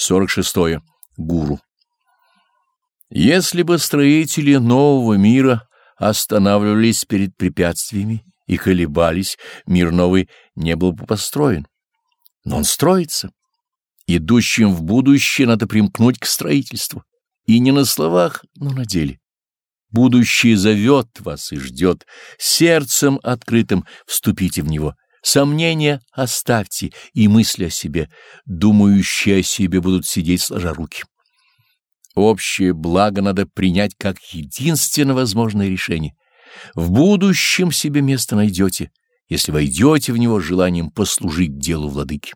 46. -е. Гуру. Если бы строители нового мира останавливались перед препятствиями и колебались, мир новый не был бы построен. Но он строится. Идущим в будущее надо примкнуть к строительству. И не на словах, но на деле. Будущее зовет вас и ждет. Сердцем открытым вступите в него. Сомнения оставьте и мысли о себе. Думающие о себе будут сидеть сложа руки. Общее благо надо принять как единственно возможное решение. В будущем себе место найдете, если войдете в него желанием послужить делу владыки.